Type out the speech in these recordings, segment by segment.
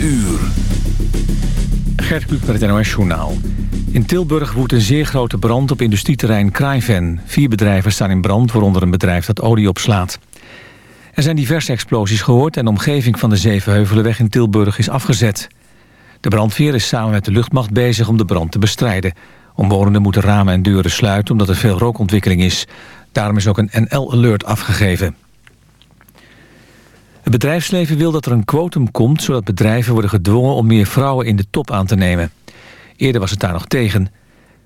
uur. Gert Kluk het NOS Journaal. In Tilburg woedt een zeer grote brand op industrieterrein Kraaiven. Vier bedrijven staan in brand, waaronder een bedrijf dat olie opslaat. Er zijn diverse explosies gehoord... en de omgeving van de Zevenheuvelenweg in Tilburg is afgezet. De brandweer is samen met de luchtmacht bezig om de brand te bestrijden. Omwonenden moeten ramen en deuren sluiten omdat er veel rookontwikkeling is. Daarom is ook een NL-alert afgegeven. Het bedrijfsleven wil dat er een quotum komt... zodat bedrijven worden gedwongen om meer vrouwen in de top aan te nemen. Eerder was het daar nog tegen.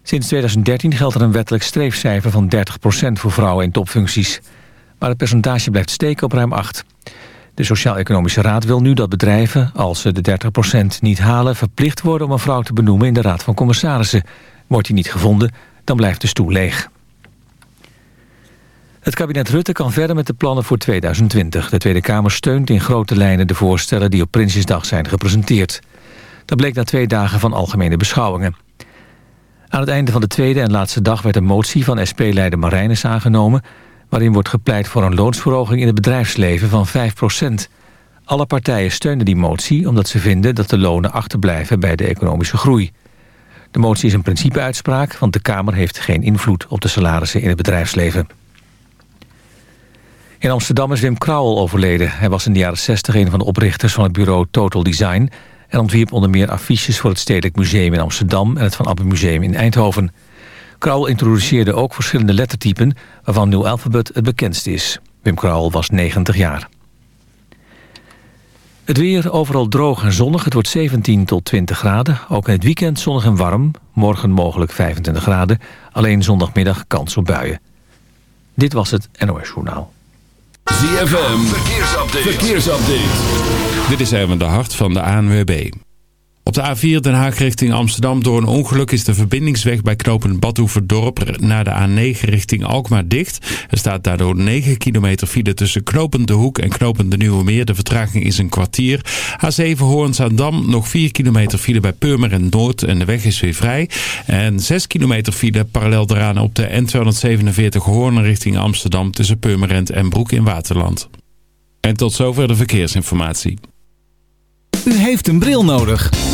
Sinds 2013 geldt er een wettelijk streefcijfer van 30% voor vrouwen in topfuncties. Maar het percentage blijft steken op ruim 8. De Sociaal-Economische Raad wil nu dat bedrijven, als ze de 30% niet halen... verplicht worden om een vrouw te benoemen in de Raad van Commissarissen. Wordt die niet gevonden, dan blijft de stoel leeg. Het kabinet Rutte kan verder met de plannen voor 2020. De Tweede Kamer steunt in grote lijnen de voorstellen die op Prinsjesdag zijn gepresenteerd. Dat bleek na twee dagen van algemene beschouwingen. Aan het einde van de tweede en laatste dag werd een motie van SP-leider Marijnis aangenomen... waarin wordt gepleit voor een loonsverhoging in het bedrijfsleven van 5% Alle partijen steunen die motie omdat ze vinden dat de lonen achterblijven bij de economische groei. De motie is een principeuitspraak, want de Kamer heeft geen invloed op de salarissen in het bedrijfsleven. In Amsterdam is Wim Krauwel overleden. Hij was in de jaren 60 een van de oprichters van het bureau Total Design... en ontwierp onder meer affiches voor het Stedelijk Museum in Amsterdam... en het Van Abbe Museum in Eindhoven. Krauwel introduceerde ook verschillende lettertypen... waarvan New Alphabet het bekendste is. Wim Krauwel was 90 jaar. Het weer overal droog en zonnig. Het wordt 17 tot 20 graden. Ook in het weekend zonnig en warm. Morgen mogelijk 25 graden. Alleen zondagmiddag kans op buien. Dit was het NOS Journaal. ZFM, verkeersupdate. verkeersupdate. Dit is even de hart van de ANWB. Op de A4 Den Haag richting Amsterdam door een ongeluk is de verbindingsweg bij knooppunt Badhoevedorp naar de A9 richting Alkmaar dicht. Er staat daardoor 9 kilometer file tussen knopend De Hoek en knopend De Nieuwe Meer. De vertraging is een kwartier. A7 Hoorns-Zaandam nog 4 kilometer file bij Purmerend Noord en de weg is weer vrij. En 6 kilometer file parallel daaraan op de N247 Hoorn richting Amsterdam tussen Purmerend en Broek in Waterland. En tot zover de verkeersinformatie. U heeft een bril nodig.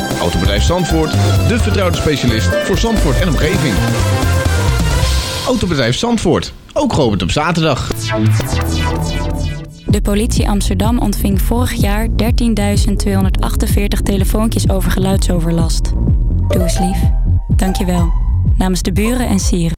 Autobedrijf Zandvoort, de vertrouwde specialist voor Zandvoort en omgeving. Autobedrijf Zandvoort, ook geopend op zaterdag. De politie Amsterdam ontving vorig jaar 13.248 telefoontjes over geluidsoverlast. Doe eens lief. Dankjewel. Namens de buren en sieren.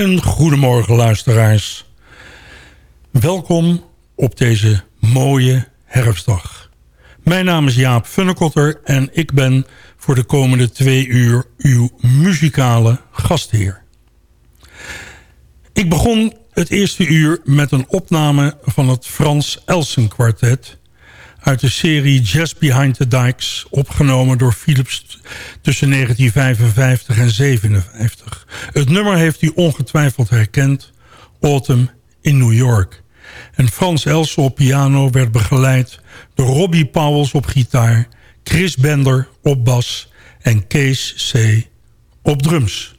Een goedemorgen luisteraars. Welkom op deze mooie herfstdag. Mijn naam is Jaap Funnekotter en ik ben voor de komende twee uur uw muzikale gastheer. Ik begon het eerste uur met een opname van het Frans Elsen kwartet uit de serie Jazz Behind the Dikes... opgenomen door Philips tussen 1955 en 57. Het nummer heeft u ongetwijfeld herkend, Autumn in New York. En Frans Elsen op piano werd begeleid door Robbie Powels op gitaar... Chris Bender op bas en Kees C. op drums.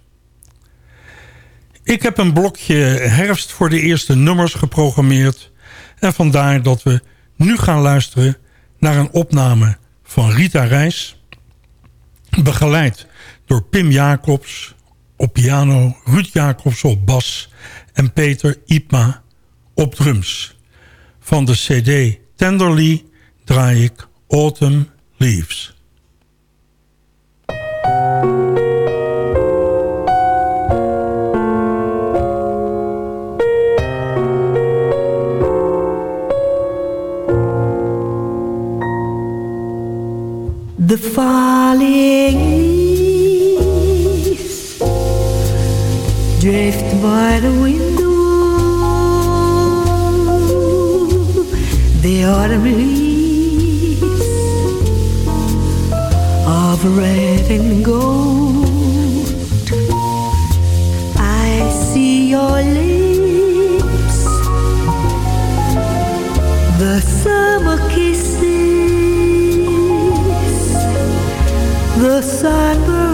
Ik heb een blokje herfst voor de eerste nummers geprogrammeerd... en vandaar dat we nu gaan luisteren naar een opname van Rita Reis... begeleid door Pim Jacobs op piano... Ruud Jacobs op bas en Peter Ipma op drums. Van de cd Tenderly draai ik Autumn Leaves. The falling leaves drift by the window. The autumn leaves of red and gold. I see your lips, the sunburned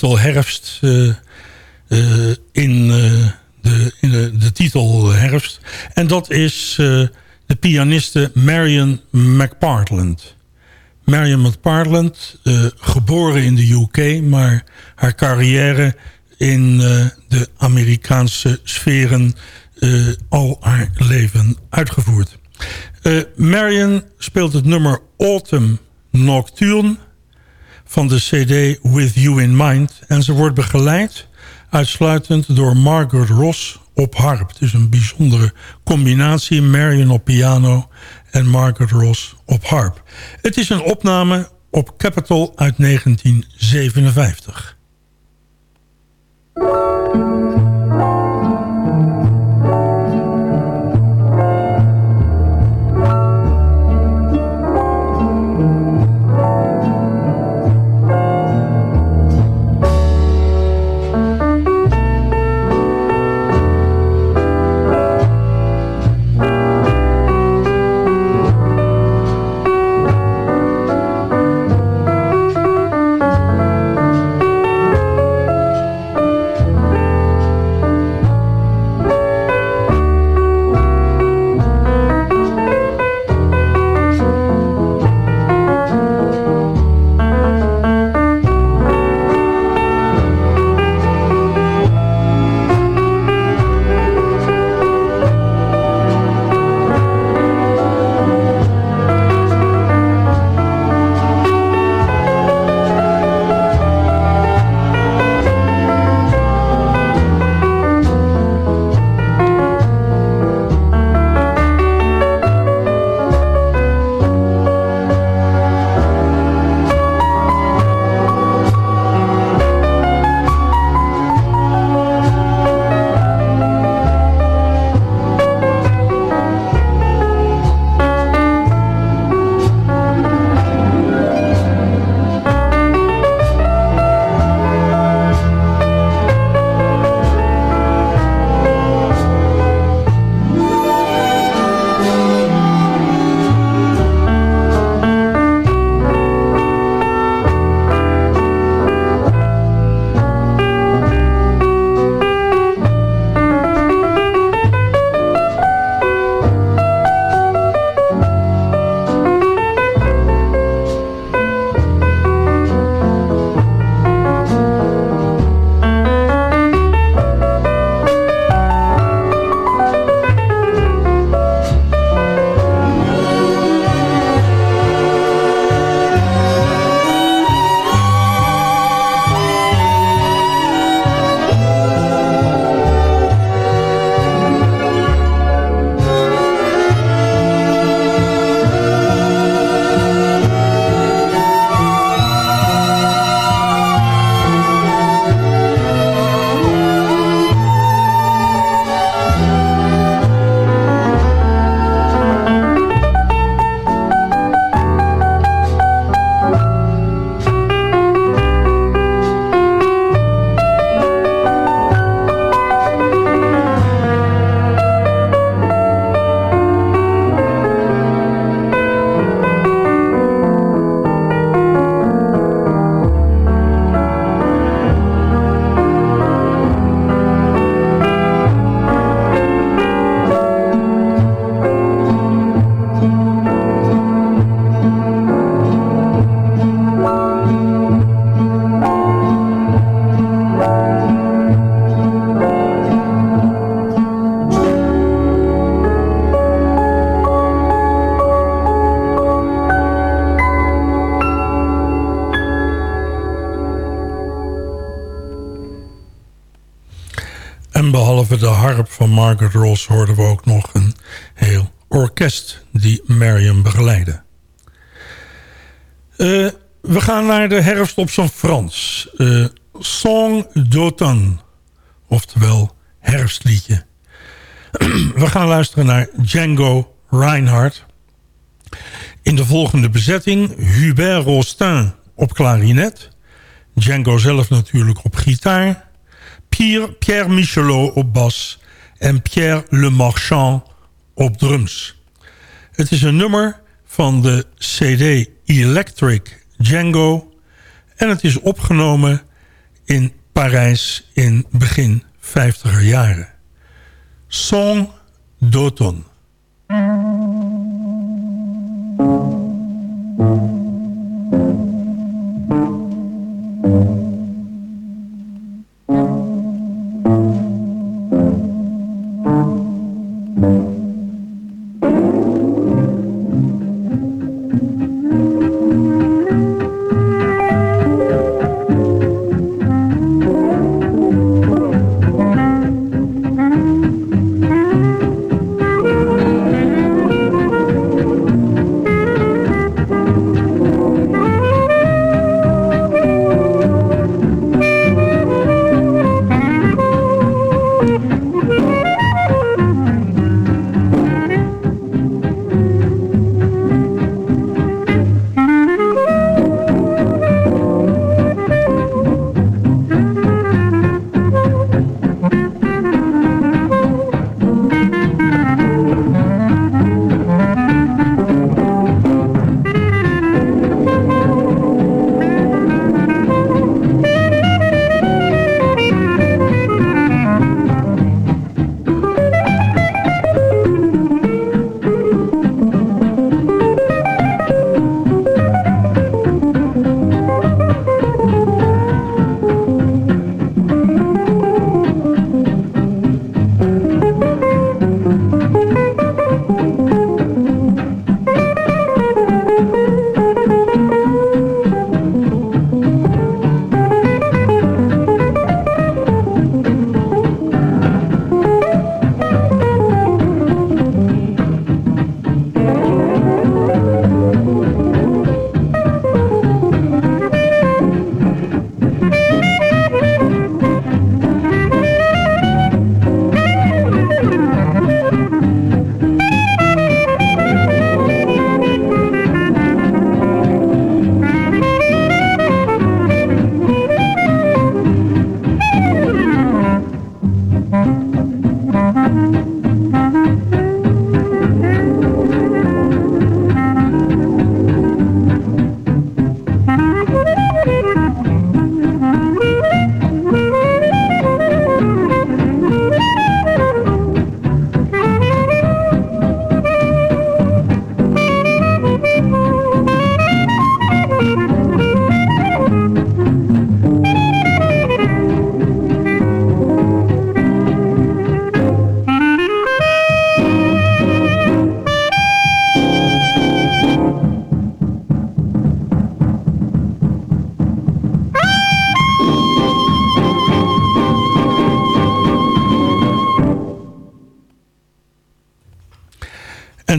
titel Herfst eh, eh, in, eh, de, in de, de titel Herfst. En dat is de pianiste Marion McPartland. Marion McPartland, geboren in de UK, maar haar carrière in de Amerikaanse sferen al haar leven uitgevoerd. Marion speelt het nummer Autumn Nocturne van de cd With You in Mind. En ze wordt begeleid uitsluitend door Margaret Ross op harp. Het is een bijzondere combinatie. Marion op piano en Margaret Ross op harp. Het is een opname op Capitol uit 1957. Van Margaret Ross hoorden we ook nog een heel orkest die Mariam begeleidde. Uh, we gaan naar de herfst op zijn Frans. Uh, Song d'automne, oftewel herfstliedje. we gaan luisteren naar Django Reinhardt. In de volgende bezetting Hubert Rostin op klarinet. Django zelf natuurlijk op gitaar. Pierre, Pierre Michelot op bas en Pierre Le Marchand op drums. Het is een nummer van de CD Electric Django en het is opgenomen in Parijs in begin 50er jaren. Song d'automne.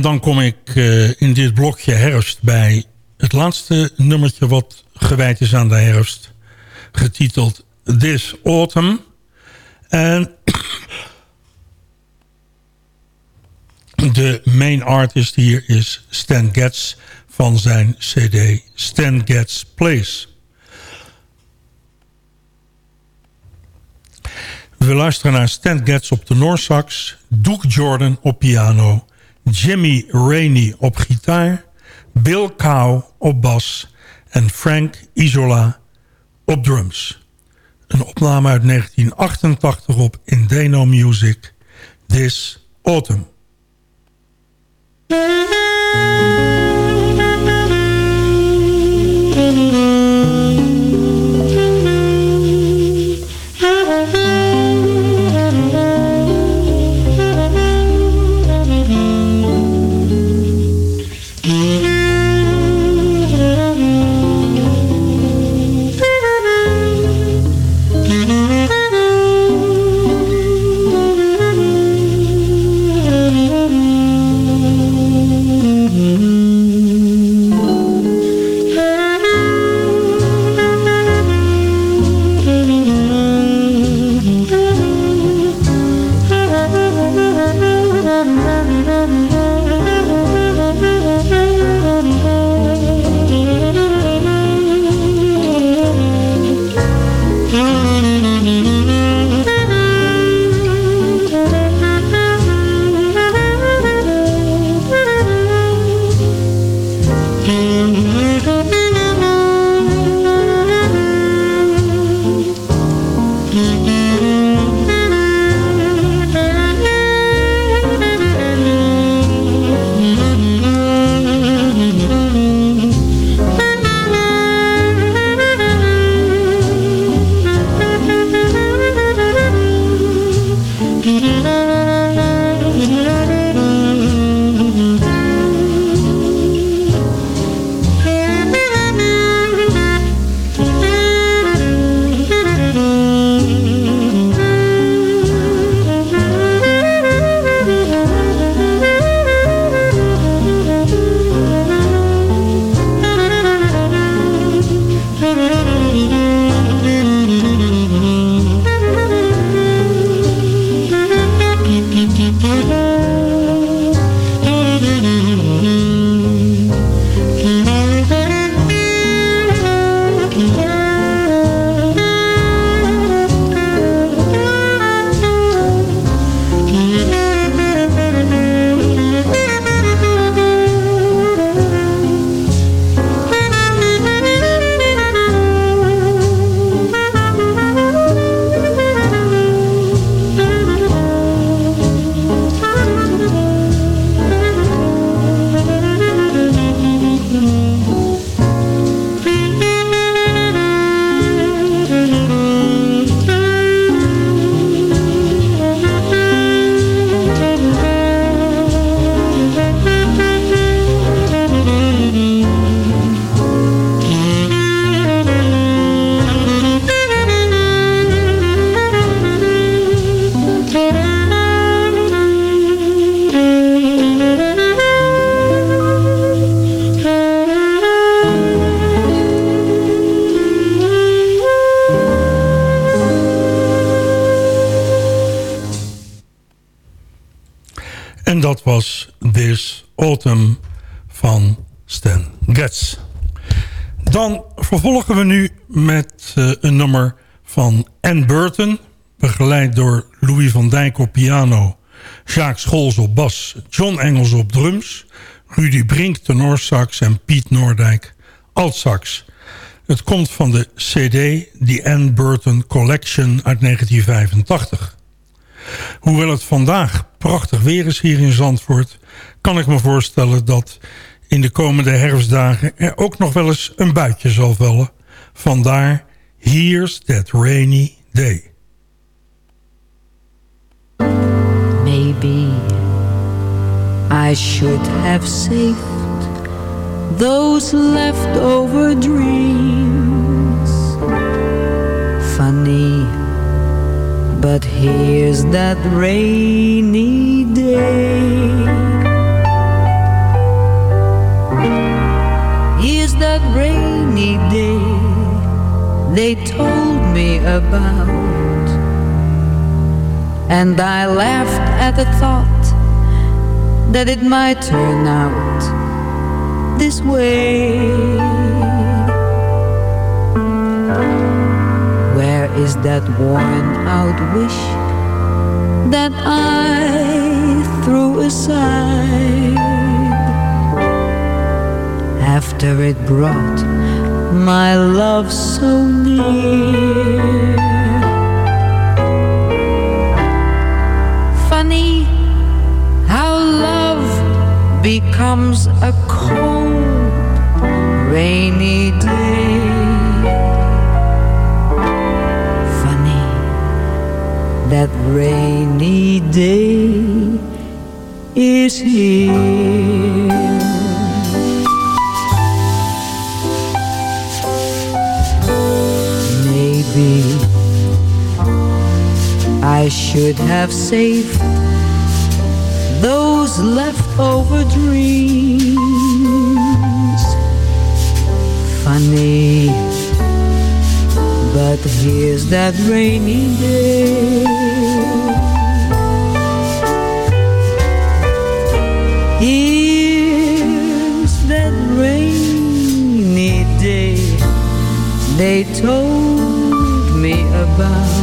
En dan kom ik uh, in dit blokje herfst bij het laatste nummertje wat gewijd is aan de herfst. Getiteld This Autumn. En de main artist hier is Stan Getz van zijn cd Stan Getz Place. We luisteren naar Stan Getz op de Noorsax, Duke Jordan op piano, Jimmy Rainey op gitaar, Bill Cow op bas en Frank Isola op drums. Een opname uit 1988 op Indeno Music, This Autumn. Vervolgen we nu met uh, een nummer van Ann Burton... begeleid door Louis van Dijk op piano... Jacques Scholz op bas, John Engels op drums... Rudy Brink tenorsax en Piet Noordijk altsax. Het komt van de cd The Ann Burton Collection uit 1985. Hoewel het vandaag prachtig weer is hier in Zandvoort... kan ik me voorstellen dat in de komende herfstdagen er ook nog wel eens een buitje zal vallen. Vandaar Here's That Rainy Day. Maybe I should have saved those leftover dreams. Funny, But here's that rainy day. Here's that rainy day they told me about. And I laughed at the thought that it might turn out this way. Is that worn out wish that I threw aside after it brought my love so near? Funny how love becomes a cold, rainy day. That rainy day is here. Maybe I should have saved those leftover dreams. Funny, but here's that rainy day. They told me about,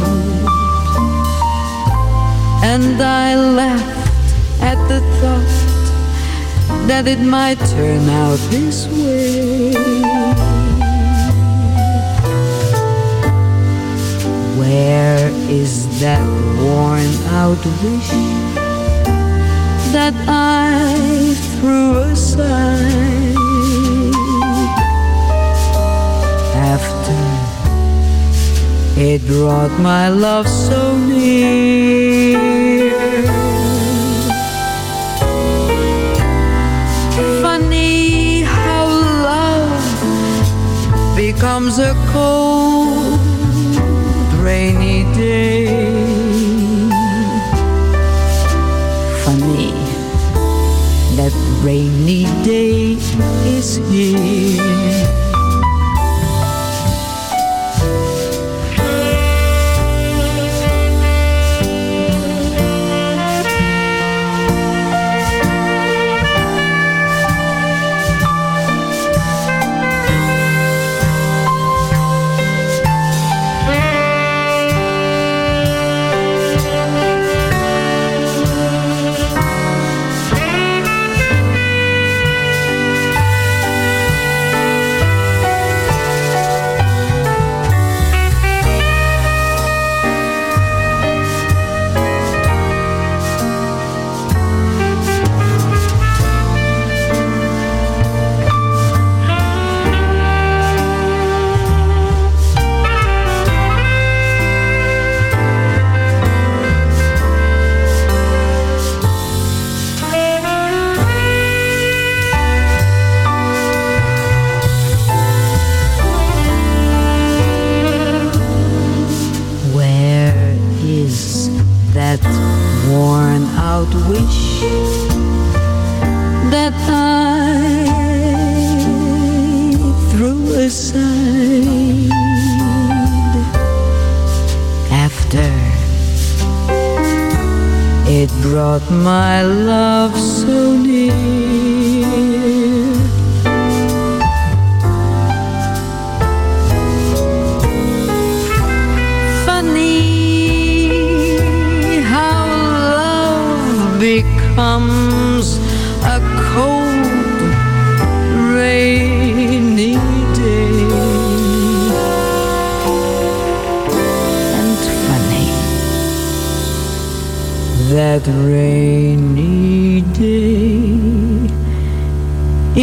and I laughed at the thought that it might turn out this way. Where is that worn out wish that I threw aside it brought my love so near? Funny how love becomes a cold, rainy day. Funny that rainy day is here.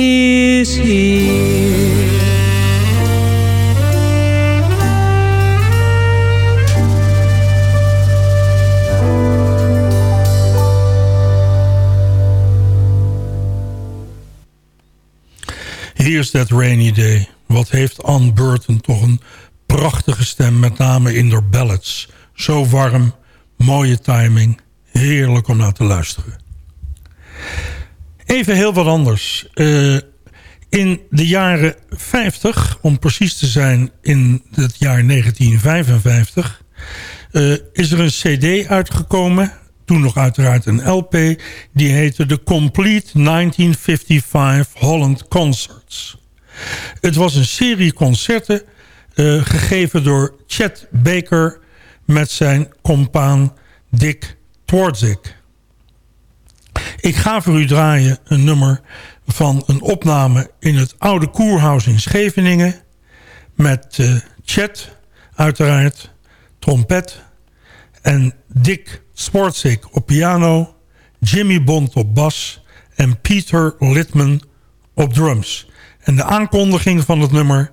Is here. Here's That Rainy Day. Wat heeft Ann Burton toch een prachtige stem, met name in door ballads. Zo warm, mooie timing, heerlijk om naar te luisteren. Even heel wat anders. Eh, In de jaren 50, om precies te zijn in het jaar 1955... Uh, is er een cd uitgekomen, toen nog uiteraard een LP... die heette The Complete 1955 Holland Concerts. Het was een serie concerten uh, gegeven door Chet Baker... met zijn compaan Dick Twardzik. Ik ga voor u draaien een nummer van een opname in het oude Koerhuis in Scheveningen... met uh, Chet, uiteraard, trompet... en Dick Sportzik op piano... Jimmy Bond op bas en Peter Litman op drums. En de aankondiging van het nummer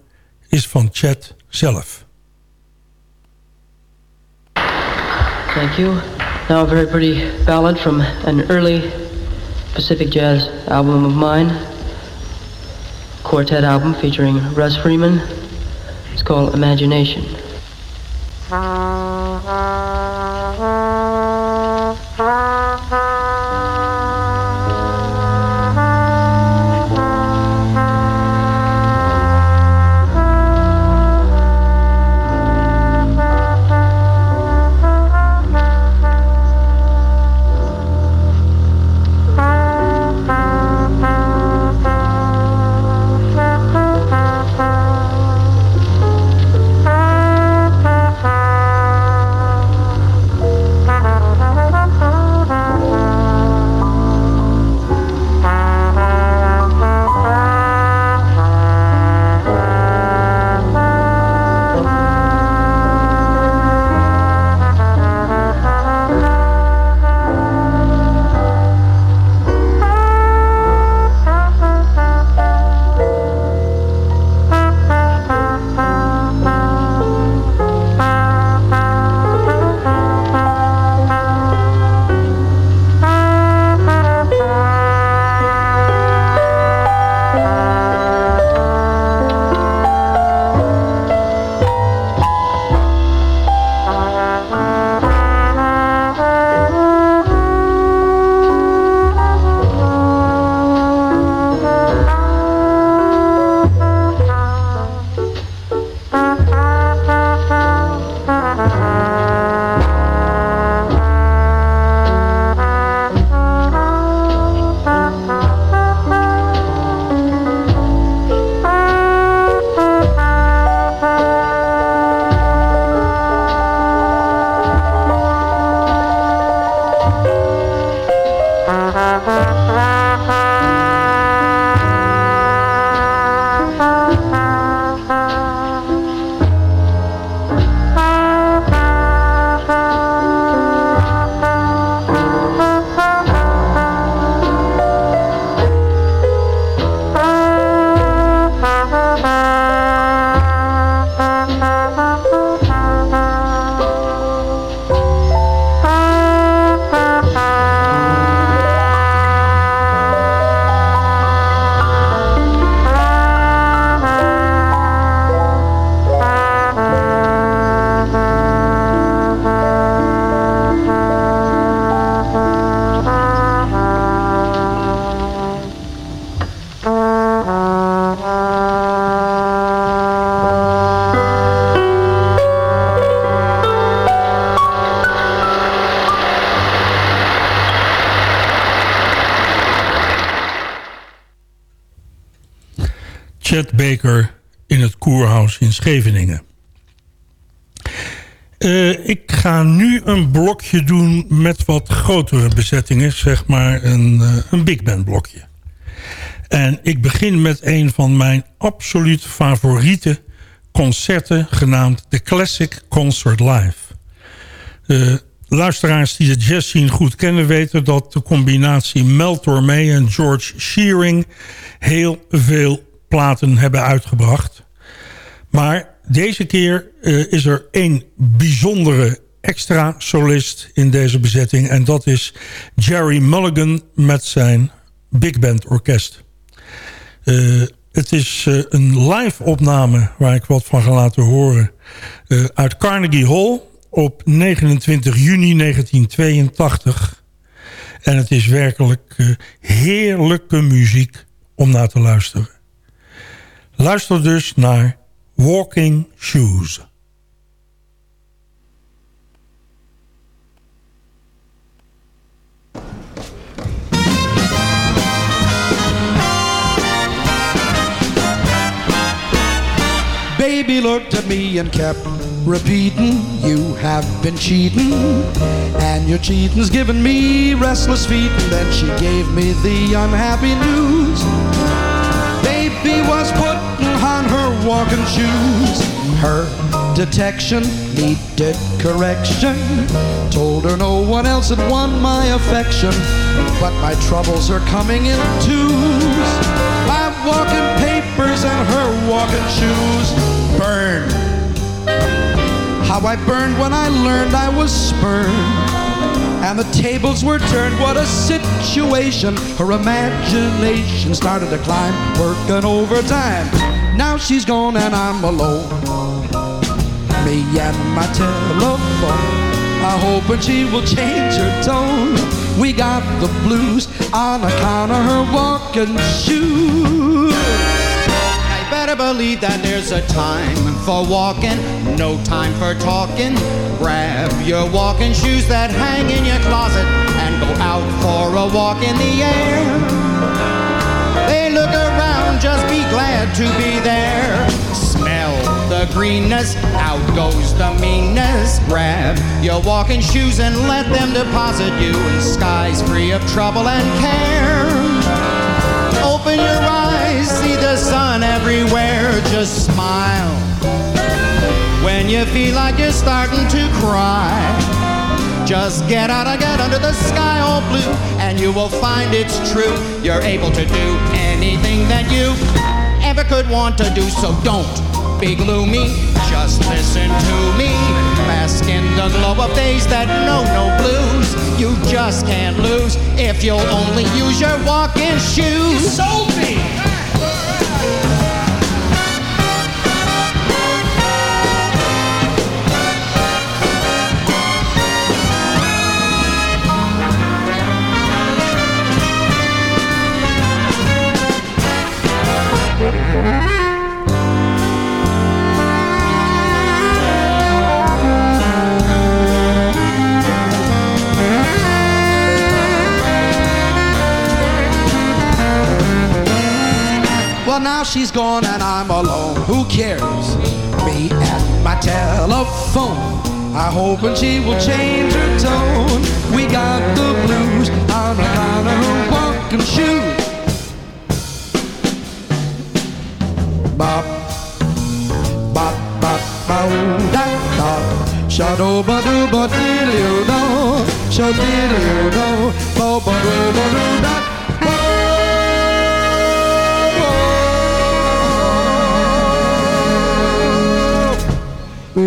is van Chet zelf. Thank you. Now a very pretty ballad from an early Pacific Jazz album of mine. Quartet album featuring Russ Freeman. It's called Imagination. In Scheveningen. Uh, ik ga nu een blokje doen met wat grotere bezettingen. Zeg maar een, uh, een big band blokje. En ik begin met een van mijn absoluut favoriete concerten... genaamd The Classic Concert Live. Uh, luisteraars die de jazz scene goed kennen weten... dat de combinatie Mel Tormé en George Shearing... heel veel platen hebben uitgebracht. Maar deze keer uh, is er één bijzondere extra solist in deze bezetting. En dat is Jerry Mulligan met zijn Big Band Orkest. Uh, het is uh, een live opname waar ik wat van ga laten horen. uit Carnegie Hall op 29 juni 1982. En het is werkelijk heerlijke muziek om naar te luisteren. Luister dus naar Walking Shoes. Baby looked at me and kept repeating, You have been cheating, and your cheating's given me restless feet. And then she gave me the unhappy news. Walking shoes. Her detection needed correction. Told her no one else had won my affection, but my troubles are coming in twos. I'm walking papers and her walking shoes burn. How I burned when I learned I was spurned. And the tables were turned, what a situation. Her imagination started to climb, working overtime. Now she's gone and I'm alone. Me and my telephone. I hope that she will change her tone. We got the blues on account of her walking shoes I better believe that there's a time for walking, no time for talking. Grab your walking shoes that hang in your closet and go out for a walk in the air. They look around, just be glad to be there. Smell the greenness, out goes the meanness. Grab your walking shoes and let them deposit you in skies free of trouble and care. Open your eyes, see the sun everywhere, just smile. When you feel like you're starting to cry, just get out and get under the sky all blue, and you will find it's true. You're able to do anything you ever could want to do, so don't be gloomy. Just listen to me. Bask in the glow of days that know no blues. You just can't lose if you'll only use your walking shoes. You sold me. She's gone and I'm alone. Who cares? Me and my telephone. I hope and she will change her tone. We got the blues on account of walking shoes. Bop, bop, bop, bow, da, da. Shadow, ba, do, ba, diddle, do. Shadow, diddle, do. Ba, ba, do, ba, do, da. En,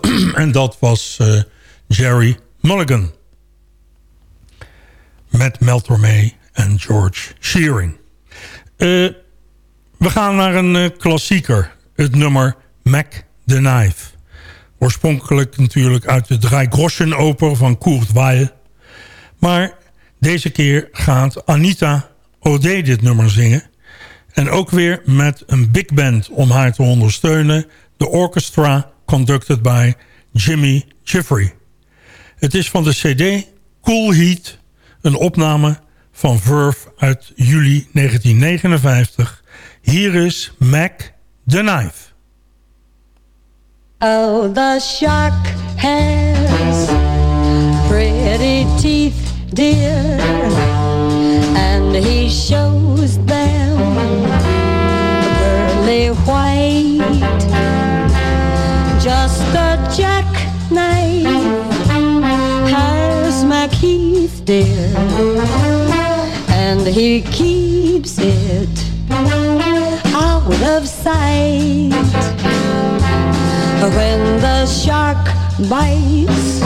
en dat was uh, Jerry Mulligan. Met Mel Tormé en George Shearing. Uh, we gaan naar een uh, klassieker. Het nummer Mac the Knife. Oorspronkelijk natuurlijk uit de Dreigroschen oper van Kurt Weill. Maar deze keer gaat Anita O'Day dit nummer zingen. En ook weer met een big band om haar te ondersteunen. De orchestra conducted by Jimmy Jeffrey. Het is van de cd Cool Heat, een opname van Verve uit juli 1959. Hier is Mac the Knife. Oh, the shark has pretty teeth, dear, and he shows them pearly white. Just a jackknife has my McKeith, dear, and he keeps it out of sight. When the shark bites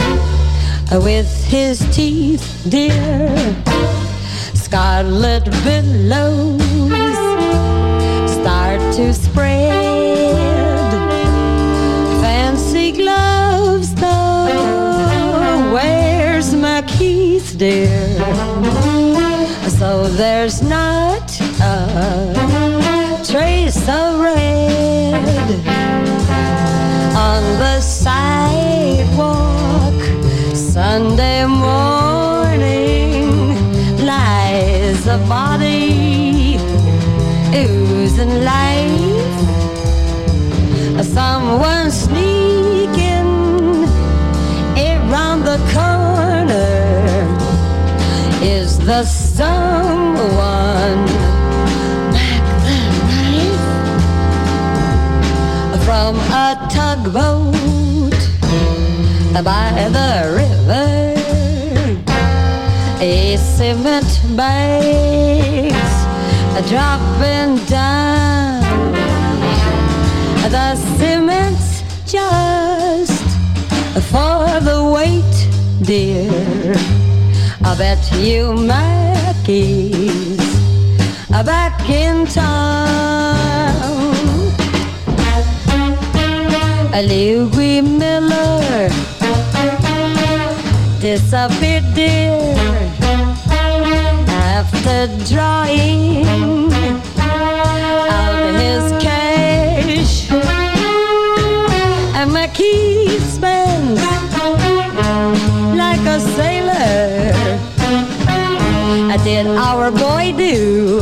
uh, with his teeth, dear, scarlet billows start to spread. Fancy gloves, though. Where's my keys, dear? So there's not a trace of red on the sidewalk Sunday morning lies a body oozing life. Someone sneaking around the corner. Is the someone from a tugboat by the river? A cement bags dropping down. The cement's just for the weight, dear. I bet you Mackey's back in town. Louis Miller disappeared, dear, after drawing out his cash. And McKee spends like a sailor. Did our boy do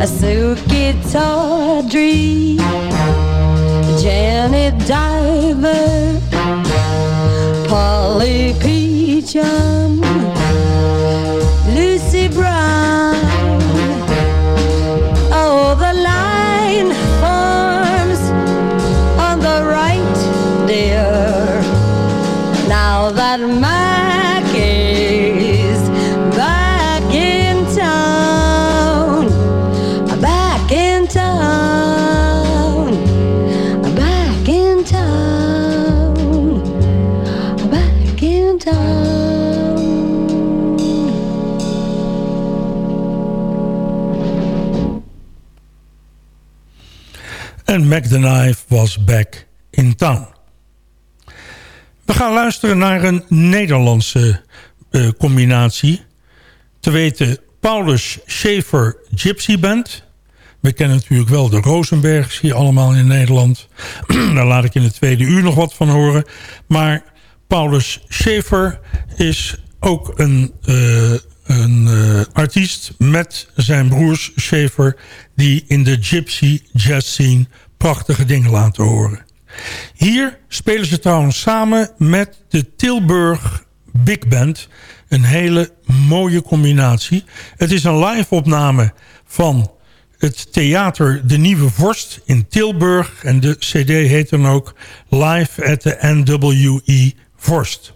a soup guitar dream, Janet Diver, Polly Peachum. Mac the Knife was back in town. We gaan luisteren naar een Nederlandse eh, combinatie. Te weten Paulus Schaefer Gypsy Band. We kennen natuurlijk wel de Rosenbergs hier allemaal in Nederland. Daar laat ik in het tweede uur nog wat van horen. Maar Paulus Schaefer is ook een, eh, een eh, artiest met zijn broers Schaefer... die in de gypsy jazz scene prachtige dingen laten horen. Hier spelen ze trouwens samen met de Tilburg Big Band. Een hele mooie combinatie. Het is een live opname van het theater De Nieuwe Vorst in Tilburg. En de cd heet dan ook Live at the NWE Vorst.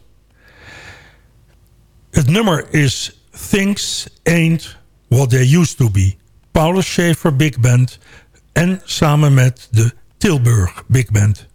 Het nummer is Things Ain't What They Used To Be. Paulus Schaefer Big Band en samen met de Tilburg Big Band.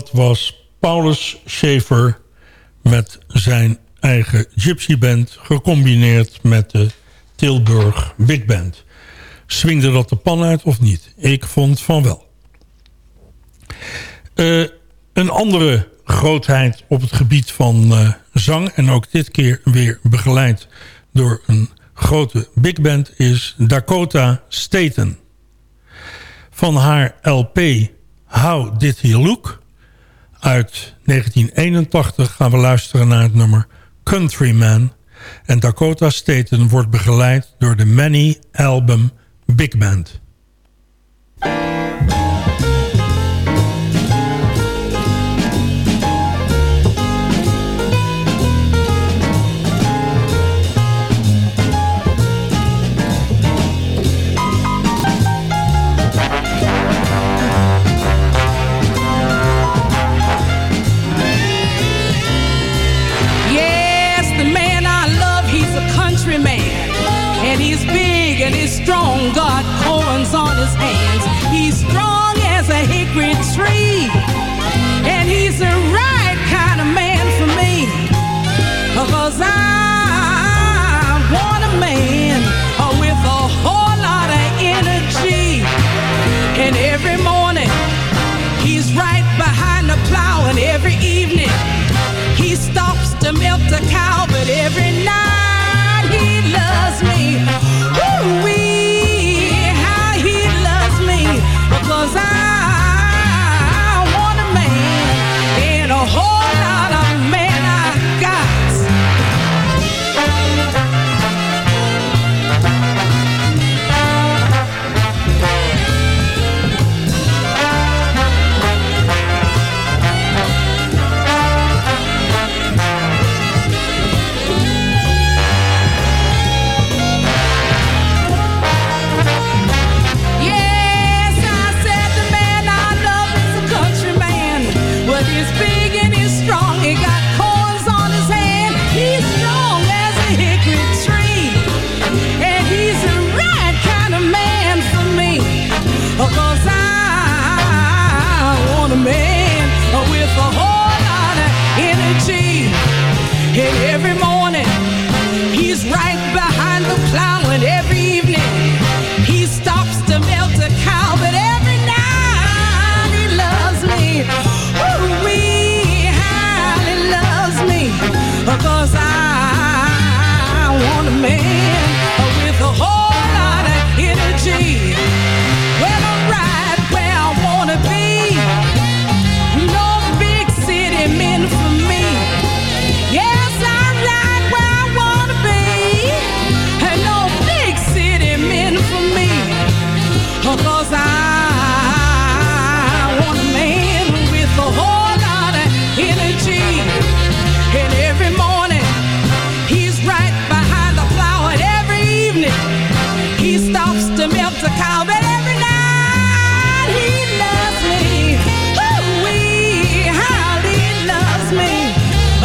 Dat was Paulus Schaefer met zijn eigen Gypsy Band... gecombineerd met de Tilburg Big Band. Swingde dat de pan uit of niet? Ik vond van wel. Uh, een andere grootheid op het gebied van uh, zang... en ook dit keer weer begeleid door een grote big band... is Dakota Staten. Van haar LP How Did He Look... uit 1981 gaan we luisteren naar het nummer Countryman... En Dakota Staten wordt begeleid door de Many Album Big Band.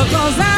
close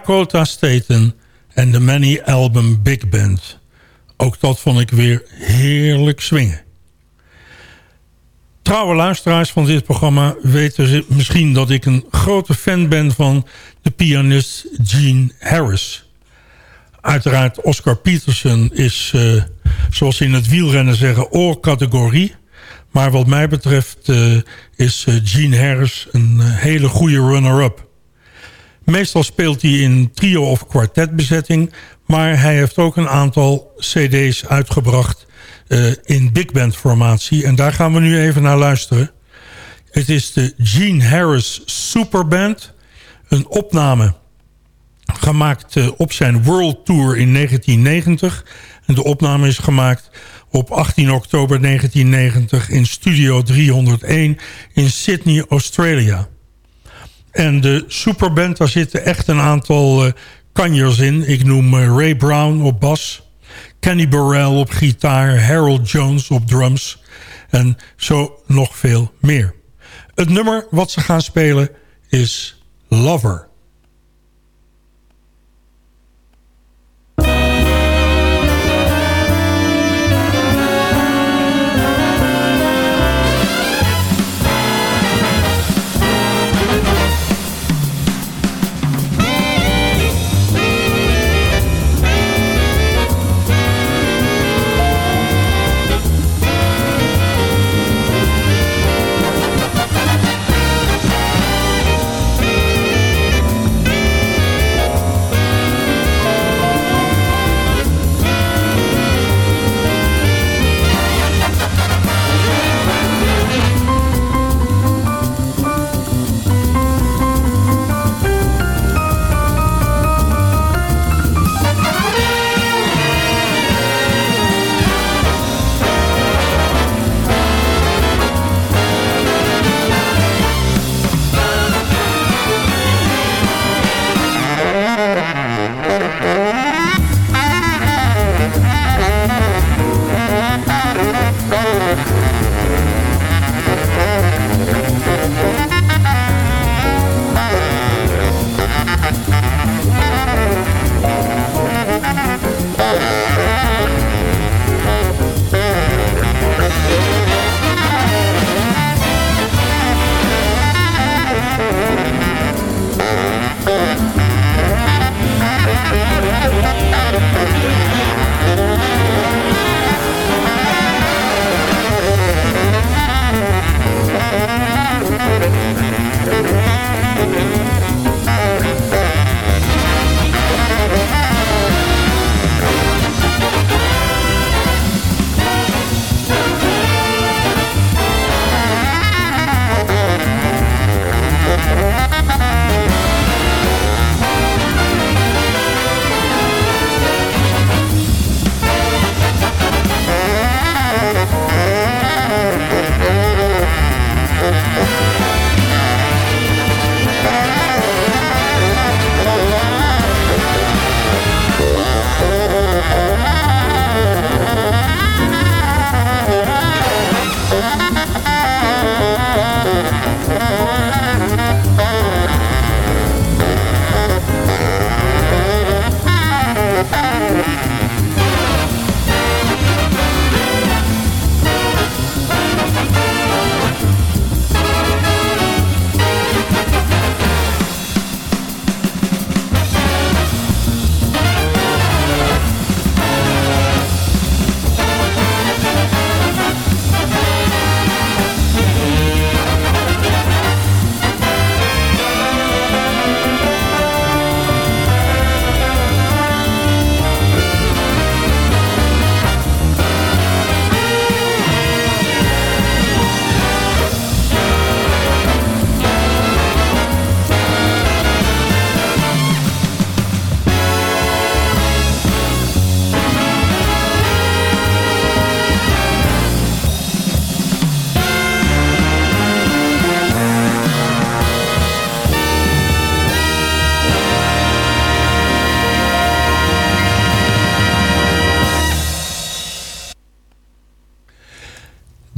Dakota Staten en de Many Album Big Band. Ook dat vond ik weer heerlijk swingen. Trouwe luisteraars van dit programma weten misschien dat ik een grote fan ben van de pianist Gene Harris. Uiteraard Oscar Peterson is, uh, zoals ze in het wielrennen zeggen, oorcategorie. Maar wat mij betreft uh, is uh, Gene Harris een hele goede runner-up. Meestal speelt hij in trio- of kwartetbezetting... maar hij heeft ook een aantal cd's uitgebracht uh, in big band formatie. En daar gaan we nu even naar luisteren. Het is de Gene Harris Superband. Een opname gemaakt uh, op zijn World Tour in 1990. En de opname is gemaakt op 18 oktober 1990 in Studio 301 in Sydney, Australia. En de Superband, daar zitten echt een aantal uh, kanjers in. Ik noem Ray Brown op bas... Kenny Burrell op gitaar, Harold Jones op drums en zo nog veel meer. Het nummer wat ze gaan spelen is Lover.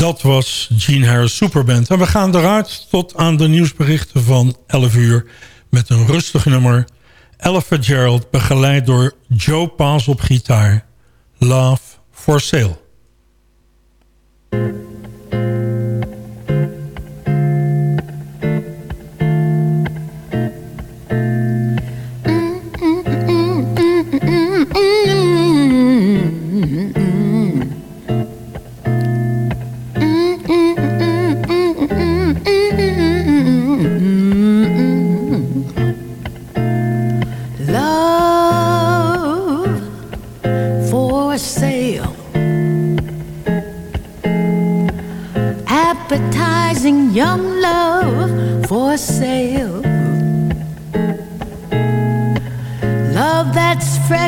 Dat was Gene Harris Superband. En we gaan eruit tot aan de nieuwsberichten van 11 uur... met een rustig nummer. Ella Gerald begeleid door Joe Paas op gitaar. Love for Sale.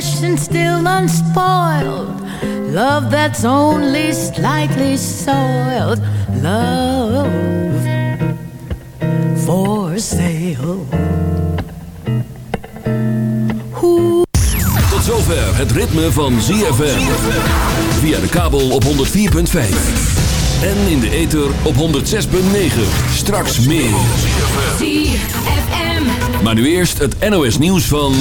Fresh and still unspoiled. Love that's only slightly soiled. Love for sale. Tot zover het ritme van ZFM. Via de kabel op 104.5. En in de ether op 106.9. Straks meer. ZFM. Maar nu eerst het NOS nieuws van...